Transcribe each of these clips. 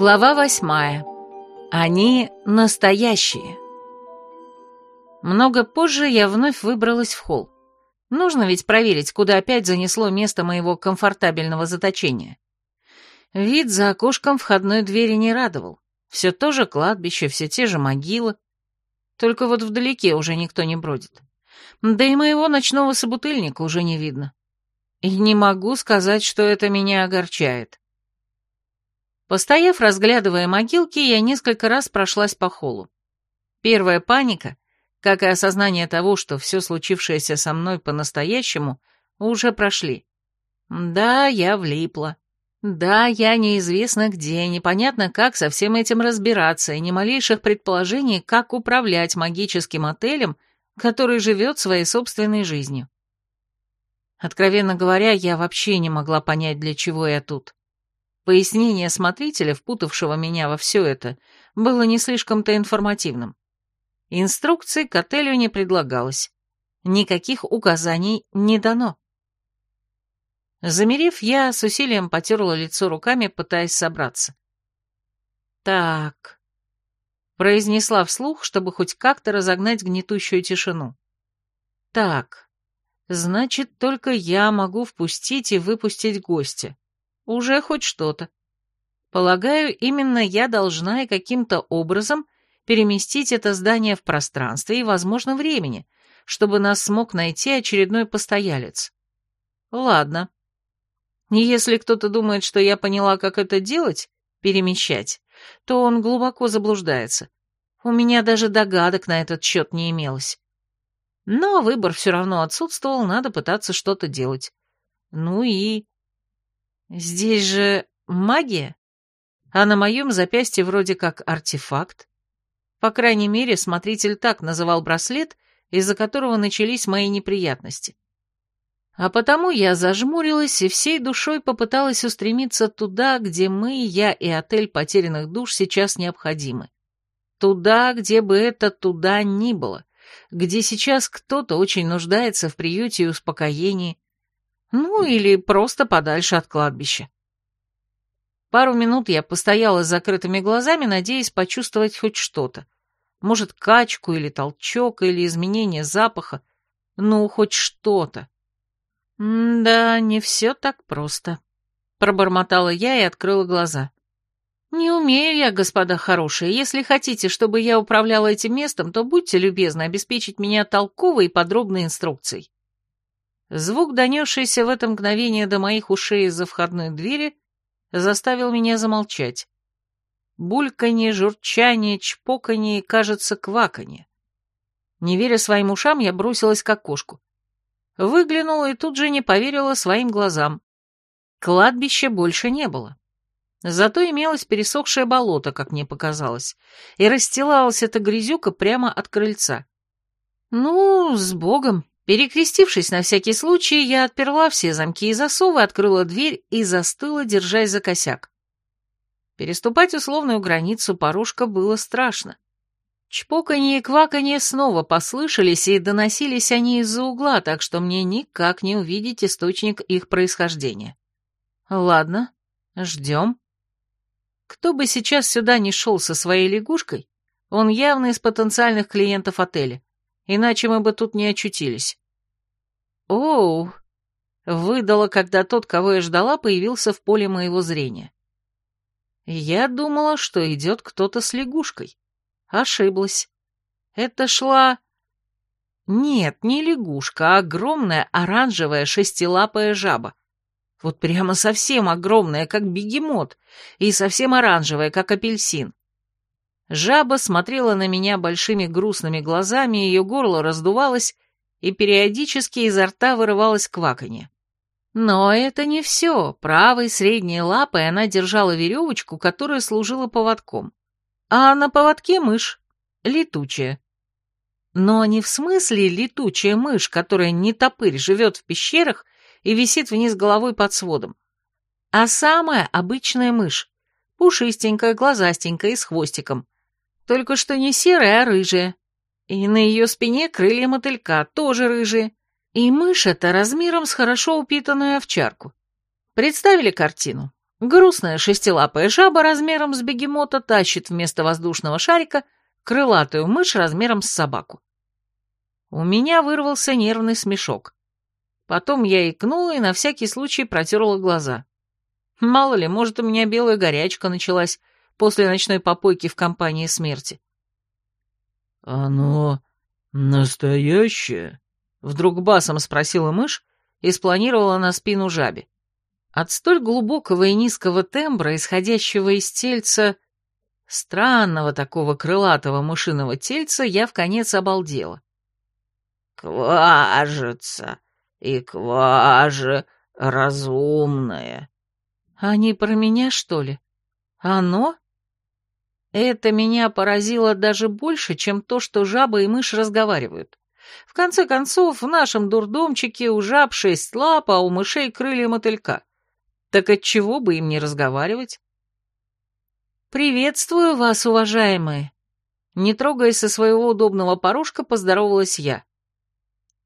Глава восьмая. Они настоящие. Много позже я вновь выбралась в холл. Нужно ведь проверить, куда опять занесло место моего комфортабельного заточения. Вид за окошком входной двери не радовал. Все то же кладбище, все те же могилы. Только вот вдалеке уже никто не бродит. Да и моего ночного собутыльника уже не видно. И не могу сказать, что это меня огорчает. Постояв, разглядывая могилки, я несколько раз прошлась по холлу. Первая паника, как и осознание того, что все случившееся со мной по-настоящему, уже прошли. Да, я влипла. Да, я неизвестно где, непонятно, как со всем этим разбираться, и ни малейших предположений, как управлять магическим отелем, который живет своей собственной жизнью. Откровенно говоря, я вообще не могла понять, для чего я тут. Пояснение смотрителя, впутавшего меня во все это, было не слишком-то информативным. Инструкций к отелю не предлагалось. Никаких указаний не дано. Замерев, я с усилием потерла лицо руками, пытаясь собраться. «Так...» — произнесла вслух, чтобы хоть как-то разогнать гнетущую тишину. «Так, значит, только я могу впустить и выпустить гостя. Уже хоть что-то. Полагаю, именно я должна и каким-то образом переместить это здание в пространстве и, возможно, времени, чтобы нас смог найти очередной постоялец. Ладно. Если кто-то думает, что я поняла, как это делать, перемещать, то он глубоко заблуждается. У меня даже догадок на этот счет не имелось. Но выбор все равно отсутствовал, надо пытаться что-то делать. Ну и... Здесь же магия, а на моем запястье вроде как артефакт. По крайней мере, смотритель так называл браслет, из-за которого начались мои неприятности. А потому я зажмурилась и всей душой попыталась устремиться туда, где мы, я и отель потерянных душ сейчас необходимы. Туда, где бы это туда ни было, где сейчас кто-то очень нуждается в приюте и успокоении, ну, или просто подальше от кладбища. Пару минут я постояла с закрытыми глазами, надеясь почувствовать хоть что-то. Может, качку или толчок, или изменение запаха. Ну, хоть что-то. «Да, не все так просто», — пробормотала я и открыла глаза. «Не умею я, господа хорошие. Если хотите, чтобы я управляла этим местом, то будьте любезны обеспечить меня толковой и подробной инструкцией». Звук, донесшийся в это мгновение до моих ушей из-за входной двери, заставил меня замолчать. Бульканье, журчание, чпоканье кажется, кваканье. Не веря своим ушам, я бросилась к окошку. Выглянула и тут же не поверила своим глазам. Кладбища больше не было. Зато имелось пересохшее болото, как мне показалось, и расстилалась эта грязюка прямо от крыльца. Ну, с Богом, Перекрестившись на всякий случай, я отперла все замки и засовы, открыла дверь и застыла, держась за косяк. Переступать условную границу порушка было страшно. Чпоканье и кваканье снова послышались, и доносились они из-за угла, так что мне никак не увидеть источник их происхождения. Ладно, ждем. Кто бы сейчас сюда не шел со своей лягушкой, он явно из потенциальных клиентов отеля, иначе мы бы тут не очутились. «Оу!» — выдала, когда тот, кого я ждала, появился в поле моего зрения. Я думала, что идет кто-то с лягушкой. Ошиблась. Это шла... Нет, не лягушка, а огромная оранжевая шестилапая жаба. Вот прямо совсем огромная, как бегемот, и совсем оранжевая, как апельсин. Жаба смотрела на меня большими грустными глазами, ее горло раздувалось, и периодически изо рта вырывалось кваканье. Но это не все. Правой средней лапой она держала веревочку, которая служила поводком. А на поводке мышь. Летучая. Но не в смысле летучая мышь, которая не топырь живет в пещерах и висит вниз головой под сводом. А самая обычная мышь. Пушистенькая, глазастенькая и с хвостиком. Только что не серая, а рыжая. И на ее спине крылья мотылька, тоже рыжие. И мышь эта размером с хорошо упитанную овчарку. Представили картину? Грустная шестилапая жаба размером с бегемота тащит вместо воздушного шарика крылатую мышь размером с собаку. У меня вырвался нервный смешок. Потом я икнула и на всякий случай протерла глаза. Мало ли, может, у меня белая горячка началась после ночной попойки в компании смерти. «Оно настоящее?» — вдруг басом спросила мышь и спланировала на спину жабе. От столь глубокого и низкого тембра, исходящего из тельца, странного такого крылатого мышиного тельца, я в конец обалдела. «Кважется и кваже разумное». «Они про меня, что ли? Оно?» Это меня поразило даже больше, чем то, что жаба и мышь разговаривают. В конце концов, в нашем дурдомчике у жаб шесть лап, а у мышей крылья мотылька. Так отчего бы им не разговаривать? «Приветствую вас, уважаемые!» Не трогаясь со своего удобного порожка, поздоровалась я.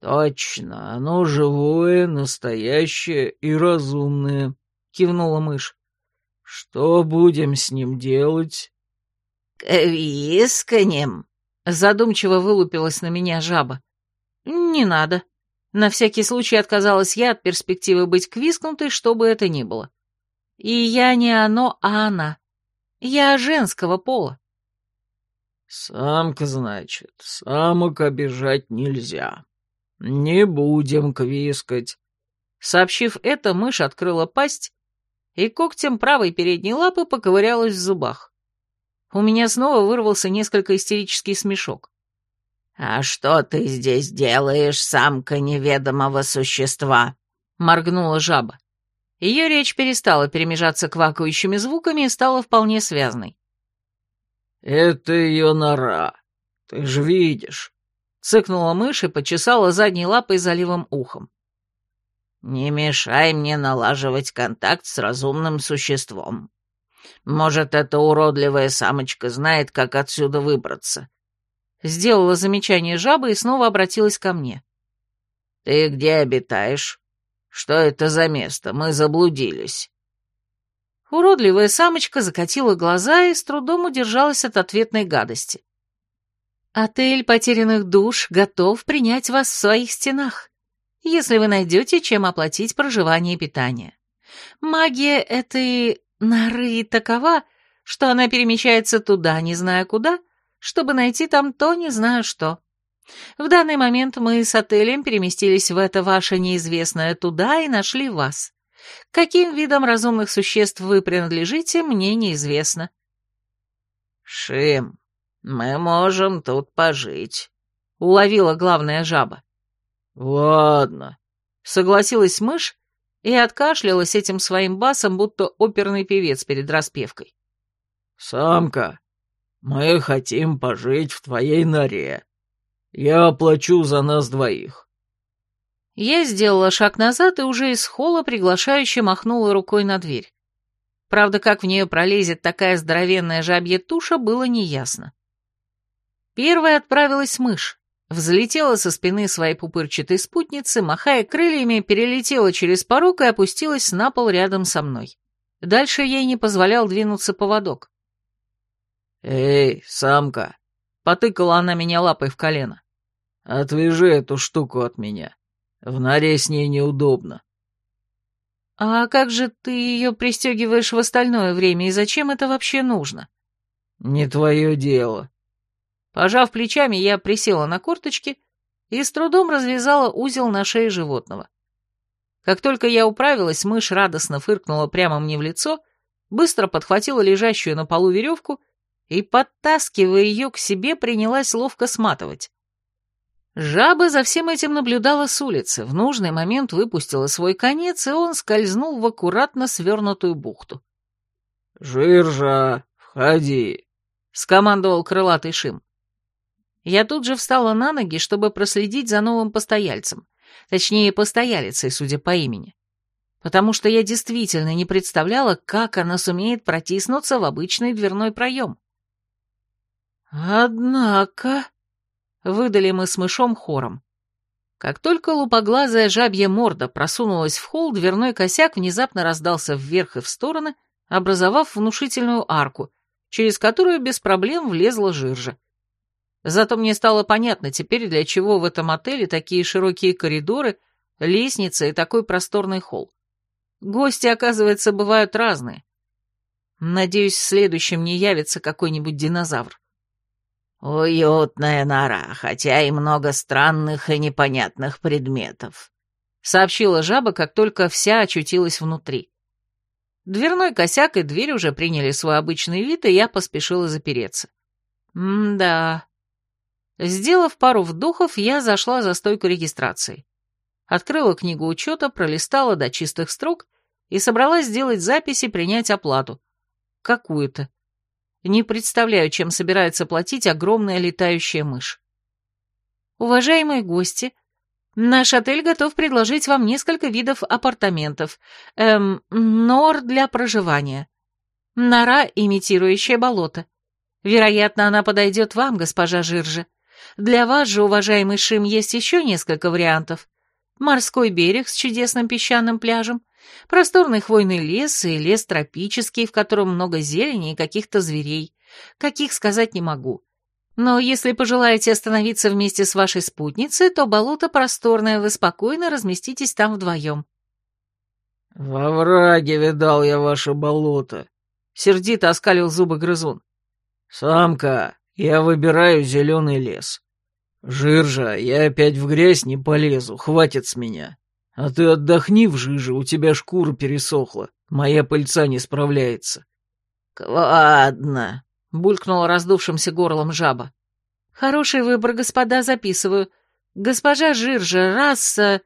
«Точно, оно живое, настоящее и разумное», — кивнула мышь. «Что будем с ним делать?» «Висканем», — задумчиво вылупилась на меня жаба. «Не надо», на всякий случай отказалась я от перспективы быть квискнутой, что бы это ни было. И я не оно, а она. Я женского пола. «Самка, значит, самок обижать нельзя. Не будем квискать». Сообщив это, мышь открыла пасть и когтем правой передней лапы поковырялась в зубах. У меня снова вырвался несколько истерический смешок. «А что ты здесь делаешь, самка неведомого существа?» — моргнула жаба. Ее речь перестала перемежаться квакающими звуками и стала вполне связной. «Это ее нора. Ты же видишь!» — цыкнула мышь и почесала задней лапой за левым ухом. «Не мешай мне налаживать контакт с разумным существом. Может, эта уродливая самочка знает, как отсюда выбраться. Сделала замечание жаба и снова обратилась ко мне. «Ты где обитаешь? Что это за место? Мы заблудились». Уродливая самочка закатила глаза и с трудом удержалась от ответной гадости. «Отель потерянных душ готов принять вас в своих стенах, если вы найдете, чем оплатить проживание и питание. Магия этой норы такова, что она перемещается туда, не зная куда, — чтобы найти там то не знаю что. В данный момент мы с отелем переместились в это ваше неизвестное туда и нашли вас. Каким видом разумных существ вы принадлежите, мне неизвестно. Шим, мы можем тут пожить, — уловила главная жаба. Ладно, — согласилась мышь и откашлялась этим своим басом, будто оперный певец перед распевкой. Самка, мы хотим пожить в твоей норе. Я оплачу за нас двоих». Я сделала шаг назад и уже из холла приглашающе махнула рукой на дверь. Правда, как в нее пролезет такая здоровенная жабья туша, было неясно. Первой отправилась мышь, взлетела со спины своей пупырчатой спутницы, махая крыльями, перелетела через порог и опустилась на пол рядом со мной. Дальше ей не позволял двинуться поводок. «Эй, самка!» — потыкала она меня лапой в колено. «Отвяжи эту штуку от меня. В норе с ней неудобно». «А как же ты ее пристегиваешь в остальное время, и зачем это вообще нужно?» «Не твое дело». Пожав плечами, я присела на корточки и с трудом развязала узел на шее животного. Как только я управилась, мышь радостно фыркнула прямо мне в лицо, быстро подхватила лежащую на полу веревку и, подтаскивая ее к себе, принялась ловко сматывать. Жаба за всем этим наблюдала с улицы, в нужный момент выпустила свой конец, и он скользнул в аккуратно свернутую бухту. «Жиржа, входи», — скомандовал крылатый Шим. Я тут же встала на ноги, чтобы проследить за новым постояльцем, точнее, постоялицей, судя по имени, потому что я действительно не представляла, как она сумеет протиснуться в обычный дверной проем. «Однако...» — выдали мы с мышом хором. Как только лупоглазая жабья морда просунулась в холл, дверной косяк внезапно раздался вверх и в стороны, образовав внушительную арку, через которую без проблем влезла жиржа. Зато мне стало понятно теперь, для чего в этом отеле такие широкие коридоры, лестница и такой просторный холл. Гости, оказывается, бывают разные. Надеюсь, в следующем не явится какой-нибудь динозавр. «Уютная нора, хотя и много странных и непонятных предметов», — сообщила жаба, как только вся очутилась внутри. Дверной косяк и дверь уже приняли свой обычный вид, и я поспешила запереться. М-да. Сделав пару вдохов, я зашла за стойку регистрации. Открыла книгу учета, пролистала до чистых строк и собралась сделать запись и принять оплату. Какую-то. Не представляю, чем собирается платить огромная летающая мышь. Уважаемые гости, наш отель готов предложить вам несколько видов апартаментов. Эм, нор для проживания. Нора, имитирующая болото. Вероятно, она подойдет вам, госпожа Жиржа. Для вас же, уважаемый Шим, есть еще несколько вариантов. Морской берег с чудесным песчаным пляжем, Просторный хвойный лес и лес тропический, в котором много зелени и каких-то зверей. Каких сказать не могу. Но если пожелаете остановиться вместе с вашей спутницей, то болото просторное, вы спокойно разместитесь там вдвоем. «Во враге видал я ваше болото», — сердито оскалил зубы грызун. «Самка, я выбираю зеленый лес. Жиржа, я опять в грязь не полезу, хватит с меня». «А ты отдохни в жиже, у тебя шкура пересохла. Моя пыльца не справляется». «Ладно», — булькнула раздувшимся горлом жаба. «Хороший выбор, господа, записываю. Госпожа Жиржа, раса...»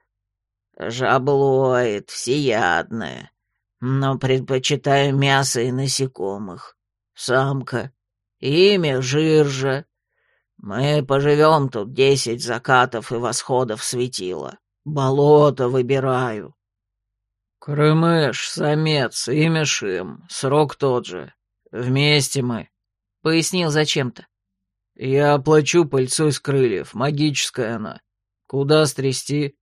«Жаблоид, всеядная, но предпочитаю мясо и насекомых. Самка, имя Жиржа. Мы поживем тут десять закатов и восходов светила. Болото выбираю. Крымыш, самец, имя Шим, срок тот же. Вместе мы, — пояснил зачем-то. Я оплачу пыльцу из крыльев, магическая она. Куда стрясти?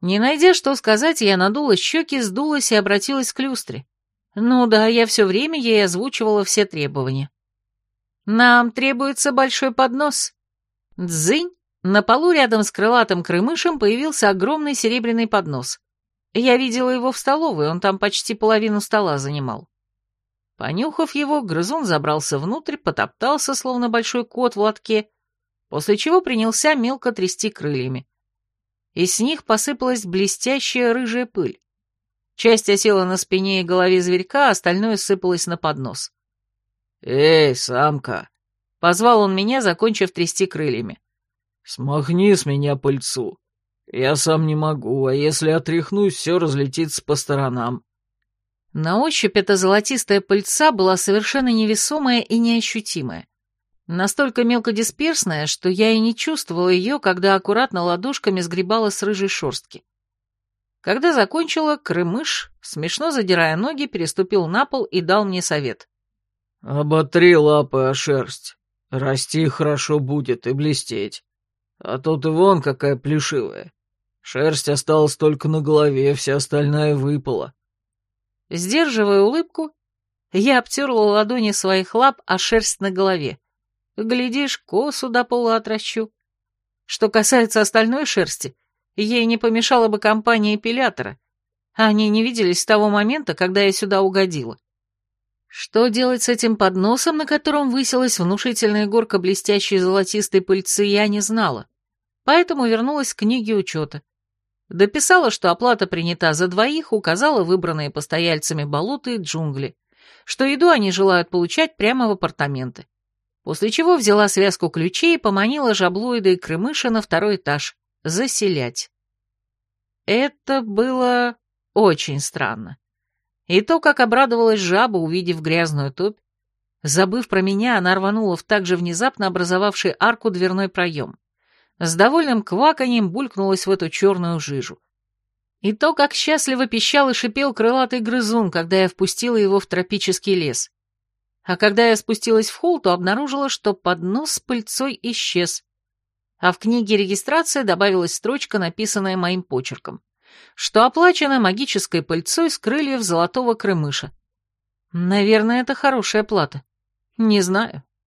Не найдя что сказать, я надула щеки, сдулась и обратилась к люстре. Ну да, я все время ей озвучивала все требования. Нам требуется большой поднос. Дзынь, на полу рядом с крылатым крымышем появился огромный серебряный поднос. Я видела его в столовой, он там почти половину стола занимал. Понюхав его, грызун забрался внутрь, потоптался, словно большой кот в лотке, после чего принялся мелко трясти крыльями. Из с них посыпалась блестящая рыжая пыль. Часть осела на спине и голове зверька, остальное сыпалось на поднос. «Эй, самка!» — позвал он меня, закончив трясти крыльями. «Смахни с меня пыльцу. Я сам не могу, а если отряхнусь, все разлетится по сторонам». На ощупь эта золотистая пыльца была совершенно невесомая и неощутимая. Настолько мелкодисперсная, что я и не чувствовала ее, когда аккуратно ладошками сгребала с рыжей шерстки. Когда закончила, крымыш, смешно задирая ноги, переступил на пол и дал мне совет. «Оботри лапы о шерсть. Расти хорошо будет и блестеть. А тут и вон какая плешивая. Шерсть осталась только на голове, вся остальная выпала. Сдерживая улыбку, я обтерла ладони своих лап, а шерсть на голове. Глядишь, косу до пола отращу. Что касается остальной шерсти, ей не помешала бы компания эпилятора. Они не виделись с того момента, когда я сюда угодила. Что делать с этим подносом, на котором высилась внушительная горка блестящей золотистой пыльцы, я не знала, поэтому вернулась к книге учета. Дописала, что оплата принята за двоих, указала выбранные постояльцами болота и джунгли, что еду они желают получать прямо в апартаменты. После чего взяла связку ключей и поманила жаблоида и крымыша на второй этаж. Заселять. Это было очень странно. И то, как обрадовалась жаба, увидев грязную топь, забыв про меня, она рванула в так же внезапно образовавший арку дверной проем. С довольным кваканьем булькнулась в эту черную жижу. И то, как счастливо пищал и шипел крылатый грызун, когда я впустила его в тропический лес. А когда я спустилась в холл, то обнаружила, что поднос с пыльцой исчез. А в книге регистрации добавилась строчка, написанная моим почерком что оплачено магической пыльцой с крыльев золотого крымыша. Наверное, это хорошая плата. Не знаю.